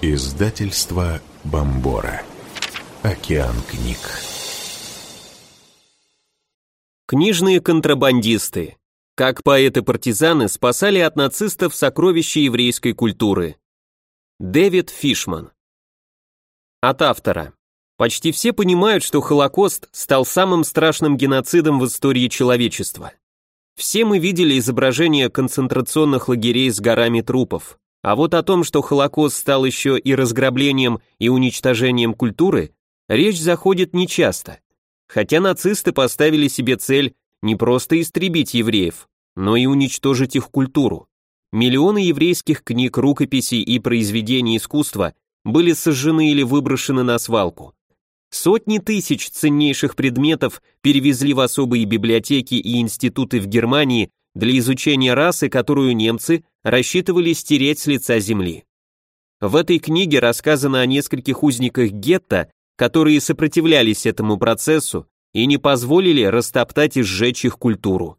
Издательство Бомбора. Океан книг. Книжные контрабандисты. Как поэты-партизаны спасали от нацистов сокровища еврейской культуры. Дэвид Фишман. От автора. Почти все понимают, что Холокост стал самым страшным геноцидом в истории человечества. Все мы видели изображения концентрационных лагерей с горами трупов. А вот о том, что Холокост стал еще и разграблением и уничтожением культуры, речь заходит нечасто. Хотя нацисты поставили себе цель не просто истребить евреев, но и уничтожить их культуру. Миллионы еврейских книг, рукописей и произведений искусства были сожжены или выброшены на свалку. Сотни тысяч ценнейших предметов перевезли в особые библиотеки и институты в Германии для изучения расы, которую немцы рассчитывали стереть с лица земли. В этой книге рассказано о нескольких узниках гетто, которые сопротивлялись этому процессу и не позволили растоптать и сжечь их культуру.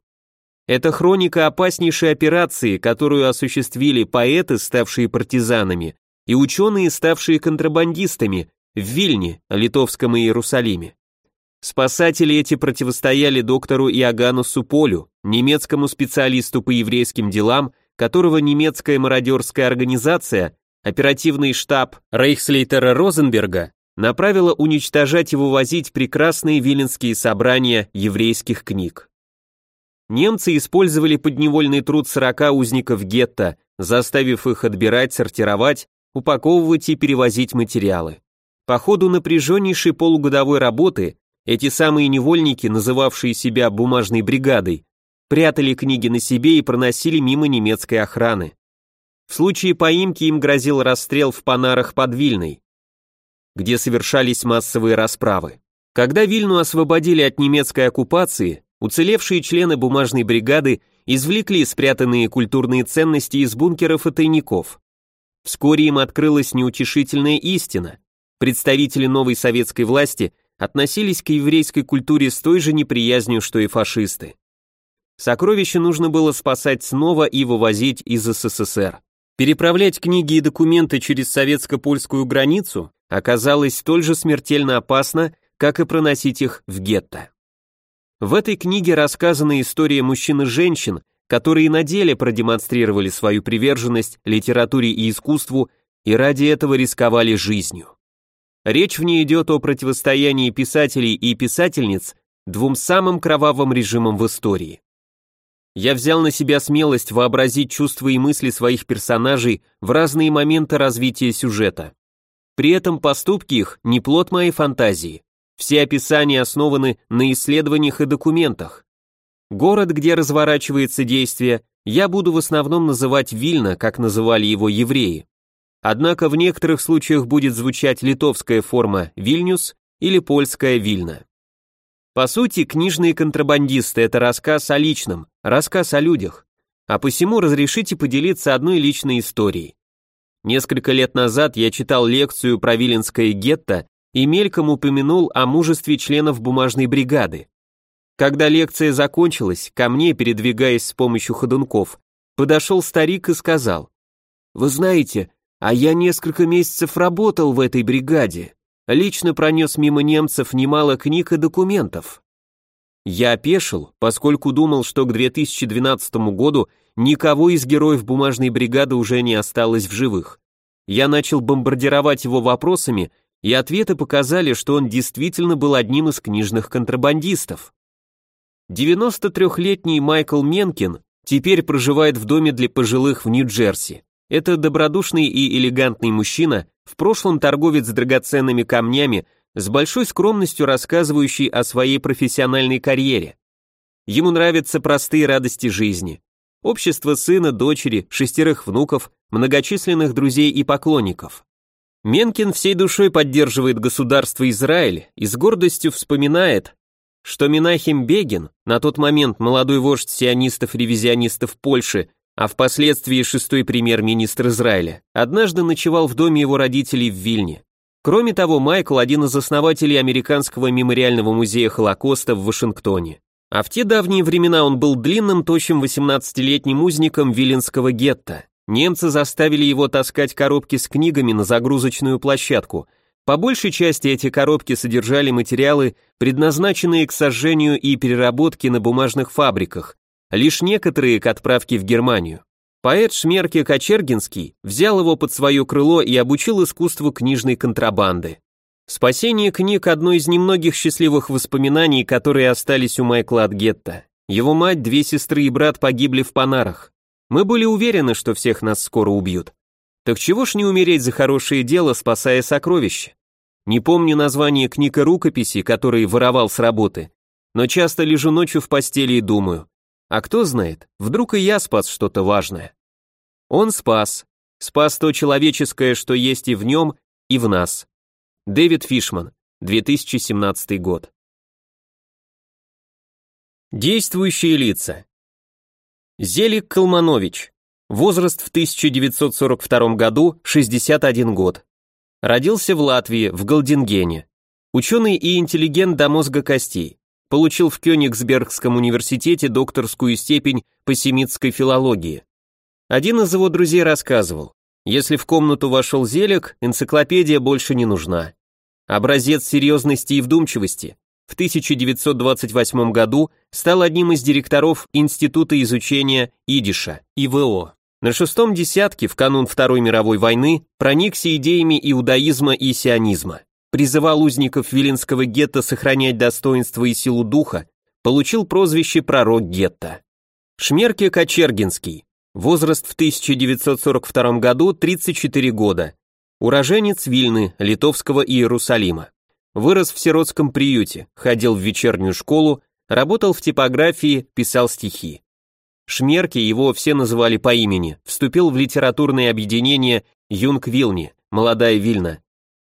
Это хроника опаснейшей операции, которую осуществили поэты, ставшие партизанами, и ученые, ставшие контрабандистами, в Вильне, Литовском и Иерусалиме. Спасатели эти противостояли доктору Иоганну Суполю, немецкому специалисту по еврейским делам, которого немецкая мародерская организация, оперативный штаб Рейхслейтера Розенберга, направила уничтожать и вывозить прекрасные виленские собрания еврейских книг. Немцы использовали подневольный труд 40 узников гетто, заставив их отбирать, сортировать, упаковывать и перевозить материалы. По ходу напряженнейшей полугодовой работы эти самые невольники, называвшие себя бумажной бригадой, прятали книги на себе и проносили мимо немецкой охраны. В случае поимки им грозил расстрел в Панарах под Вильной, где совершались массовые расправы. Когда Вильну освободили от немецкой оккупации, уцелевшие члены бумажной бригады извлекли спрятанные культурные ценности из бункеров и тайников. Вскоре им открылась неутешительная истина. Представители новой советской власти относились к еврейской культуре с той же неприязнью, что и фашисты. Сокровища нужно было спасать снова и вывозить из СССР. Переправлять книги и документы через советско-польскую границу оказалось столь же смертельно опасно, как и проносить их в гетто. В этой книге рассказана история мужчин и женщин, которые на деле продемонстрировали свою приверженность литературе и искусству и ради этого рисковали жизнью. Речь в ней идет о противостоянии писателей и писательниц двум самым кровавым режимам в истории. Я взял на себя смелость вообразить чувства и мысли своих персонажей в разные моменты развития сюжета. При этом поступки их не плод моей фантазии. Все описания основаны на исследованиях и документах. Город, где разворачивается действие, я буду в основном называть Вильно, как называли его евреи. Однако в некоторых случаях будет звучать литовская форма Вильнюс или польская Вильна. По сути, книжные контрабандисты – это рассказ о личном, рассказ о людях. А посему разрешите поделиться одной личной историей. Несколько лет назад я читал лекцию про Виленское гетто и мельком упомянул о мужестве членов бумажной бригады. Когда лекция закончилась, ко мне, передвигаясь с помощью ходунков, подошел старик и сказал, «Вы знаете, а я несколько месяцев работал в этой бригаде. Лично пронес мимо немцев немало книг и документов. Я опешил, поскольку думал, что к 2012 году никого из героев бумажной бригады уже не осталось в живых. Я начал бомбардировать его вопросами, и ответы показали, что он действительно был одним из книжных контрабандистов. 93-летний Майкл Менкин теперь проживает в доме для пожилых в Нью-Джерси. Это добродушный и элегантный мужчина, в прошлом торговец драгоценными камнями, с большой скромностью рассказывающий о своей профессиональной карьере. Ему нравятся простые радости жизни. Общество сына, дочери, шестерых внуков, многочисленных друзей и поклонников. Менкин всей душой поддерживает государство Израиль и с гордостью вспоминает, что Минахим Бегин, на тот момент молодой вождь сионистов-ревизионистов Польши, а впоследствии шестой премьер-министр Израиля, однажды ночевал в доме его родителей в Вильне. Кроме того, Майкл – один из основателей Американского мемориального музея Холокоста в Вашингтоне. А в те давние времена он был длинным, тощим 18-летним узником Виленского гетто. Немцы заставили его таскать коробки с книгами на загрузочную площадку. По большей части эти коробки содержали материалы, предназначенные к сожжению и переработке на бумажных фабриках, лишь некоторые к отправке в Германию. Поэт Шмерке Кочергинский взял его под свое крыло и обучил искусству книжной контрабанды. Спасение книг – одно из немногих счастливых воспоминаний, которые остались у Майкла от гетто. Его мать, две сестры и брат погибли в Панарах. Мы были уверены, что всех нас скоро убьют. Так чего ж не умереть за хорошее дело, спасая сокровища? Не помню название книг и рукописей, которые воровал с работы, но часто лежу ночью в постели и думаю, а кто знает, вдруг и я спас что-то важное. Он спас. Спас то человеческое, что есть и в нем, и в нас. Дэвид Фишман, 2017 год. Действующие лица. Зелик Калманович. Возраст в 1942 году 61 год. Родился в Латвии, в Галдингене. Ученый и интеллигент до мозга костей. Получил в Кёнигсбергском университете докторскую степень по семитской филологии. Один из его друзей рассказывал, если в комнату вошел Зелик, энциклопедия больше не нужна. Образец серьезности и вдумчивости. В 1928 году стал одним из директоров Института изучения идиша, ИВО. На шестом десятке, в канун Второй мировой войны, проникся идеями иудаизма и сионизма. Призывал узников Виленского гетто сохранять достоинство и силу духа, получил прозвище «Пророк гетто». Шмерке Кочергинский. Возраст в 1942 году 34 года. Уроженец Вильны, Литовского Иерусалима. Вырос в сиротском приюте, ходил в вечернюю школу, работал в типографии, писал стихи. Шмерки его все называли по имени, вступил в литературное объединение Юнг Вилни, молодая Вильна,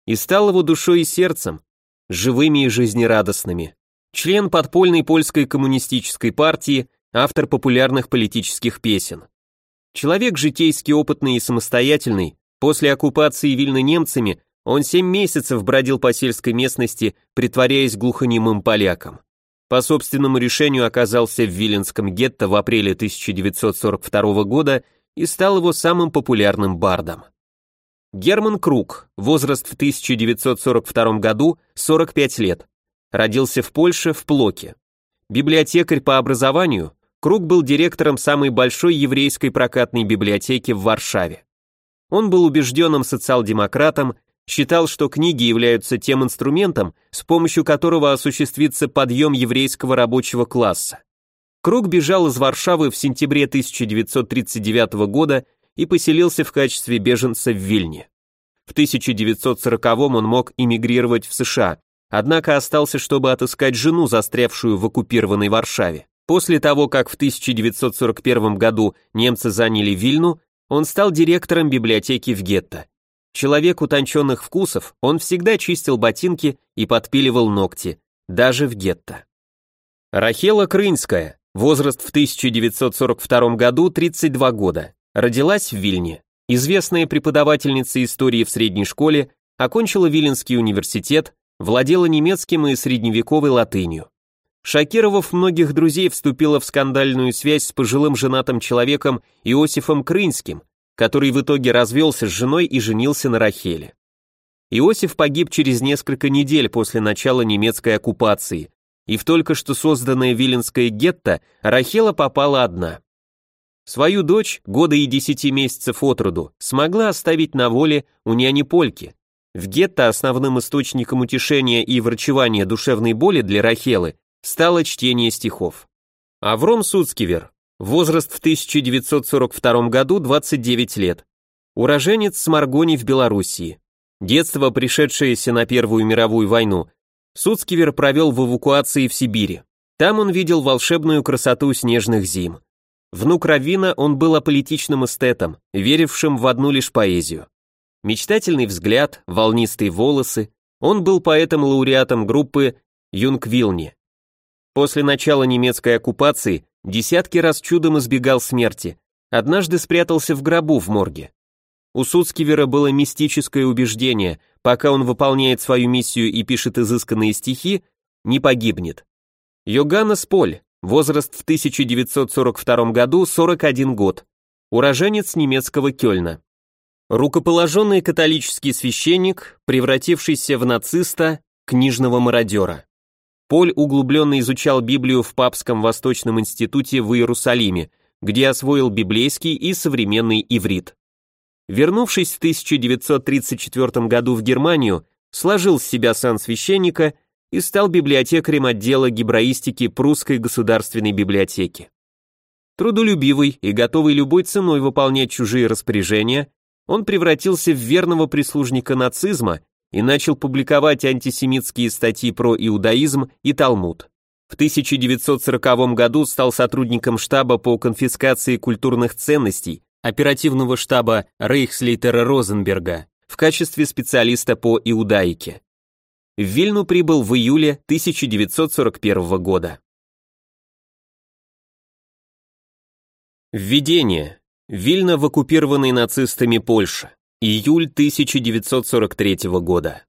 и стал его душой и сердцем, живыми и жизнерадостными. Член подпольной польской коммунистической партии, автор популярных политических песен. Человек житейски опытный и самостоятельный, После оккупации Вильны немцами он семь месяцев бродил по сельской местности, притворяясь глухонемым поляком. По собственному решению оказался в Виленском гетто в апреле 1942 года и стал его самым популярным бардом. Герман Круг, возраст в 1942 году 45 лет. Родился в Польше, в Плоке. Библиотекарь по образованию, Круг был директором самой большой еврейской прокатной библиотеки в Варшаве. Он был убежденным социал-демократом, считал, что книги являются тем инструментом, с помощью которого осуществится подъем еврейского рабочего класса. Круг бежал из Варшавы в сентябре 1939 года и поселился в качестве беженца в Вильне. В 1940-м он мог эмигрировать в США, однако остался, чтобы отыскать жену, застрявшую в оккупированной Варшаве. После того, как в 1941 году немцы заняли Вильну, он стал директором библиотеки в гетто. Человек утонченных вкусов, он всегда чистил ботинки и подпиливал ногти, даже в гетто. Рахела Крынская, возраст в 1942 году 32 года, родилась в Вильне. Известная преподавательница истории в средней школе, окончила Виленский университет, владела немецким и средневековой латынью. Шокировав многих друзей, вступила в скандальную связь с пожилым женатым человеком Иосифом Крынским, который в итоге развелся с женой и женился на Рахеле. Иосиф погиб через несколько недель после начала немецкой оккупации, и в только что созданное Виленское гетто Рахела попала одна. Свою дочь, года и десяти месяцев от роду, смогла оставить на воле у няни Польки. В гетто основным источником утешения и врачевания душевной боли для Рахелы стало чтение стихов. Авром Суцкивер, возраст в 1942 году 29 лет, уроженец Сморгони в Белоруссии. Детство, пришедшееся на Первую мировую войну, Суцкивер провел в эвакуации в Сибири. Там он видел волшебную красоту снежных зим. Внук Равина, он был аполитичным эстетом, верившим в одну лишь поэзию. Мечтательный взгляд, волнистые волосы, он был поэтом-лауреатом группы Юнгвилни. После начала немецкой оккупации десятки раз чудом избегал смерти, однажды спрятался в гробу в морге. У Суцкивера было мистическое убеждение, пока он выполняет свою миссию и пишет изысканные стихи, не погибнет. Йоганнес Поль, возраст в 1942 году 41 год. уроженец немецкого Кёльна. Рукоположенный католический священник, превратившийся в нациста, книжного мародера. Поль углубленно изучал Библию в Папском Восточном институте в Иерусалиме, где освоил библейский и современный иврит. Вернувшись в 1934 году в Германию, сложил с себя сан священника и стал библиотекарем отдела гебраистики Прусской государственной библиотеки. Трудолюбивый и готовый любой ценой выполнять чужие распоряжения, он превратился в верного прислужника нацизма и начал публиковать антисемитские статьи про иудаизм и Талмуд. В 1940 году стал сотрудником штаба по конфискации культурных ценностей оперативного штаба Рейхслейтера Розенберга в качестве специалиста по иудаике. В Вильну прибыл в июле 1941 года. Введение. Вильна в оккупированной нацистами Польше. Июль 1943 года.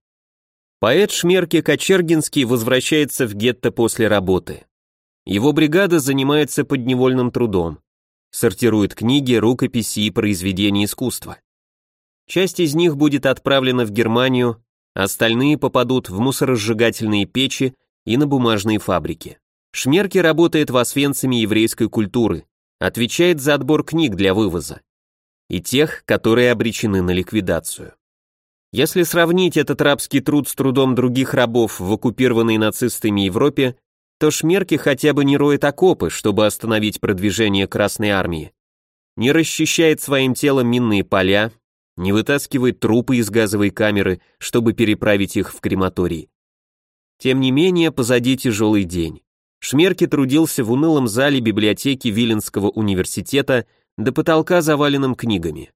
Поэт Шмерке Кочергинский возвращается в гетто после работы. Его бригада занимается подневольным трудом. Сортирует книги, рукописи и произведения искусства. Часть из них будет отправлена в Германию, Остальные попадут в мусоросжигательные печи и на бумажные фабрики. Шмерки работает в Освенциме еврейской культуры, отвечает за отбор книг для вывоза. И тех, которые обречены на ликвидацию. Если сравнить этот рабский труд с трудом других рабов в оккупированной нацистами Европе, то Шмерки хотя бы не роет окопы, чтобы остановить продвижение Красной Армии, не расчищает своим телом минные поля, не вытаскивает трупы из газовой камеры, чтобы переправить их в крематорий. Тем не менее, позади тяжелый день. Шмерки трудился в унылом зале библиотеки Виленского университета до потолка заваленным книгами.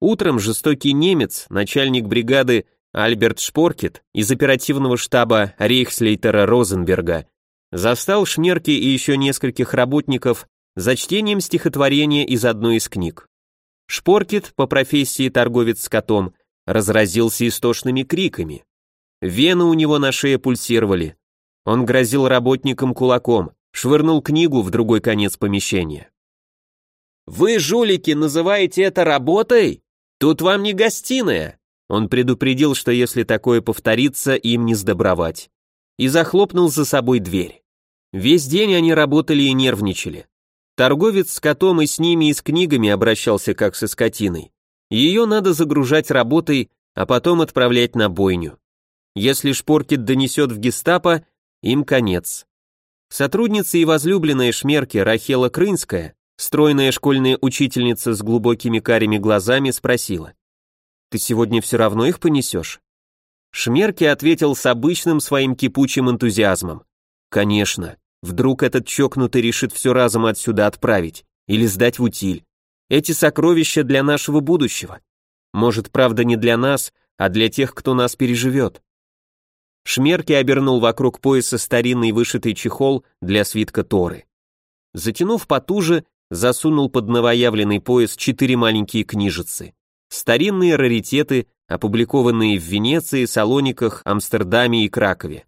Утром жестокий немец, начальник бригады Альберт Шпоркет из оперативного штаба Рейхслейтера Розенберга, застал Шмерки и еще нескольких работников за чтением стихотворения из одной из книг. Шпоркет, по профессии торговец с котом, разразился истошными криками. Вены у него на шее пульсировали. Он грозил работникам кулаком, швырнул книгу в другой конец помещения. «Вы, жулики, называете это работой? Тут вам не гостиная!» Он предупредил, что если такое повторится, им не сдобровать. И захлопнул за собой дверь. Весь день они работали и нервничали. Торговец с котом и с ними и с книгами обращался как со скотиной. Ее надо загружать работой, а потом отправлять на бойню. Если Шпоркет донесет в гестапо, им конец. Сотрудница и возлюбленная Шмерки Рахела Крынская, стройная школьная учительница с глубокими карими глазами, спросила. «Ты сегодня все равно их понесешь?» Шмерки ответил с обычным своим кипучим энтузиазмом. «Конечно. Вдруг этот чокнутый решит все разом отсюда отправить или сдать в утиль. Эти сокровища для нашего будущего. Может, правда, не для нас, а для тех, кто нас переживет. Шмерки обернул вокруг пояса старинный вышитый чехол для свитка Торы. Затянув потуже, засунул под новоявленный пояс четыре маленькие книжицы. Старинные раритеты, опубликованные в Венеции, Салониках, Амстердаме и Кракове.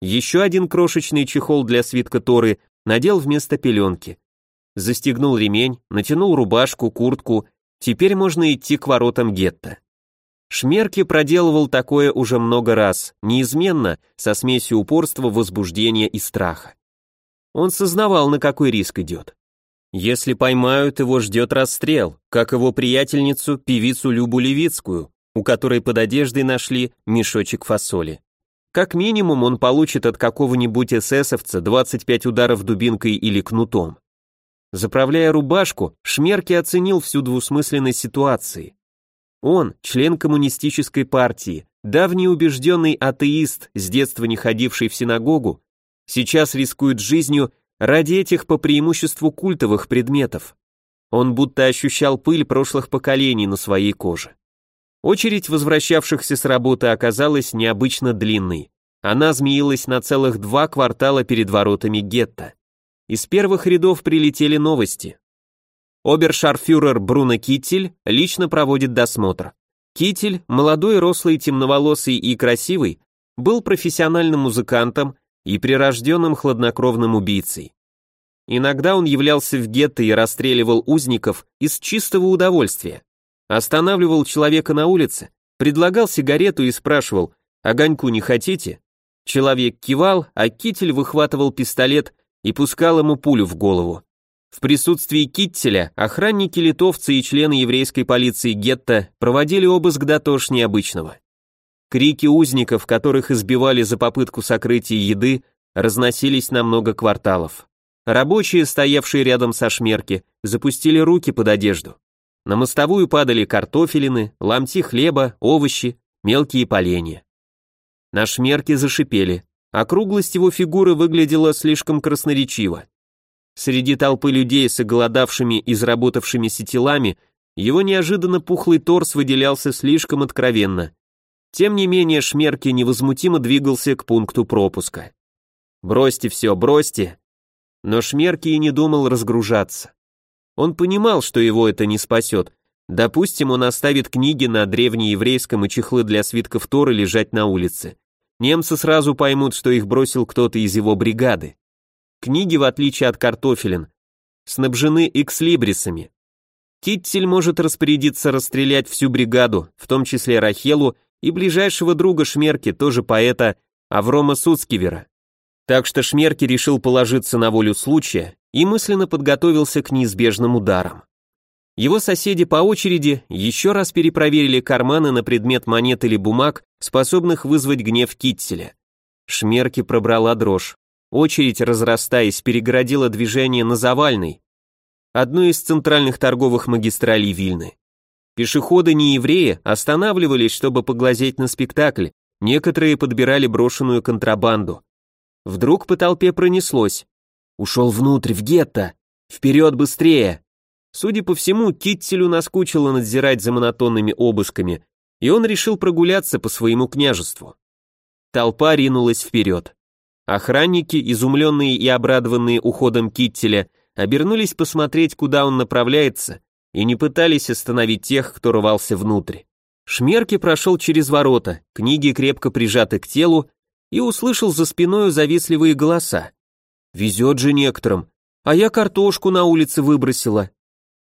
Еще один крошечный чехол для свитка Торы надел вместо пеленки. Застегнул ремень, натянул рубашку, куртку, теперь можно идти к воротам гетто. Шмерки проделывал такое уже много раз, неизменно, со смесью упорства, возбуждения и страха. Он сознавал, на какой риск идет. Если поймают, его ждет расстрел, как его приятельницу, певицу Любу Левицкую, у которой под одеждой нашли мешочек фасоли. Как минимум он получит от какого-нибудь эсэсовца 25 ударов дубинкой или кнутом. Заправляя рубашку, Шмерки оценил всю двусмысленность ситуации. Он, член коммунистической партии, давний убежденный атеист, с детства не ходивший в синагогу, сейчас рискует жизнью ради этих по преимуществу культовых предметов. Он будто ощущал пыль прошлых поколений на своей коже. Очередь возвращавшихся с работы оказалась необычно длинной. Она змеилась на целых два квартала перед воротами гетто. Из первых рядов прилетели новости. Обершарфюрер Бруно Киттель лично проводит досмотр. Киттель, молодой, рослый, темноволосый и красивый, был профессиональным музыкантом и прирожденным хладнокровным убийцей. Иногда он являлся в гетто и расстреливал узников из чистого удовольствия. Останавливал человека на улице, предлагал сигарету и спрашивал «Огоньку не хотите?». Человек кивал, а Китель выхватывал пистолет и пускал ему пулю в голову. В присутствии Киттеля охранники литовцы и члены еврейской полиции гетто проводили обыск дотошь необычного. Крики узников, которых избивали за попытку сокрытия еды, разносились на много кварталов. Рабочие, стоявшие рядом со шмерки, запустили руки под одежду. На мостовую падали картофелины, ломти хлеба, овощи, мелкие поленья. На шмерке зашипели. Округлость его фигуры выглядела слишком красноречиво. Среди толпы людей с оголодавшими и заработавшимися телами его неожиданно пухлый торс выделялся слишком откровенно. Тем не менее Шмерки невозмутимо двигался к пункту пропуска. «Бросьте все, бросьте!» Но Шмерки и не думал разгружаться. Он понимал, что его это не спасет. Допустим, он оставит книги на древнееврейском и чехлы для свитков Торы лежать на улице. Немцы сразу поймут, что их бросил кто-то из его бригады. Книги, в отличие от картофелин, снабжены экслибрисами. Киттель может распорядиться расстрелять всю бригаду, в том числе Рахелу и ближайшего друга Шмерки, тоже поэта Аврома Суцкивера. Так что Шмерки решил положиться на волю случая и мысленно подготовился к неизбежным ударам. Его соседи по очереди еще раз перепроверили карманы на предмет монет или бумаг, способных вызвать гнев Китцеля. Шмерки пробрала дрожь. Очередь, разрастаясь, перегородила движение на Завальной, одной из центральных торговых магистралей Вильны. Пешеходы не евреи останавливались, чтобы поглазеть на спектакль, некоторые подбирали брошенную контрабанду. Вдруг по толпе пронеслось. Ушел внутрь, в гетто. Вперед быстрее. Судя по всему, Киттелю наскучило надзирать за монотонными обысками, и он решил прогуляться по своему княжеству. Толпа ринулась вперед. Охранники, изумленные и обрадованные уходом Киттеля, обернулись посмотреть, куда он направляется, и не пытались остановить тех, кто рвался внутрь. Шмерки прошел через ворота, книги крепко прижаты к телу, и услышал за спиной завистливые голоса. «Везет же некоторым, а я картошку на улице выбросила».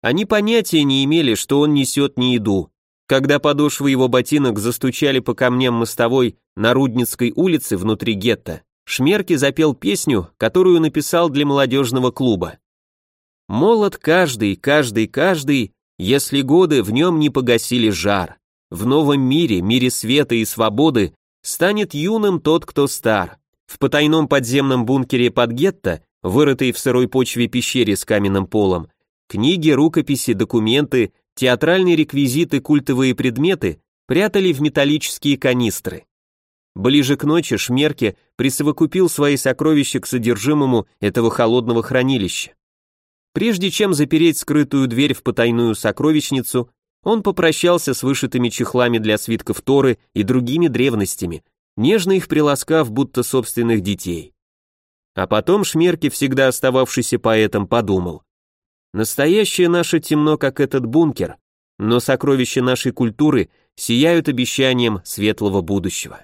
Они понятия не имели, что он несет не еду. Когда подошвы его ботинок застучали по камням мостовой на Рудницкой улице внутри гетто, Шмерки запел песню, которую написал для молодежного клуба. «Молод каждый, каждый, каждый, если годы в нем не погасили жар. В новом мире, мире света и свободы, станет юным тот, кто стар. В потайном подземном бункере под гетто, вырытой в сырой почве пещере с каменным полом, книги, рукописи, документы, театральные реквизиты, культовые предметы прятали в металлические канистры. Ближе к ночи Шмерке присовокупил свои сокровища к содержимому этого холодного хранилища. Прежде чем запереть скрытую дверь в потайную сокровищницу, он попрощался с вышитыми чехлами для свитков Торы и другими древностями, нежно их приласкав, будто собственных детей. А потом Шмерке, всегда остававшийся поэтом, подумал. Настоящее наше темно, как этот бункер, но сокровища нашей культуры сияют обещанием светлого будущего.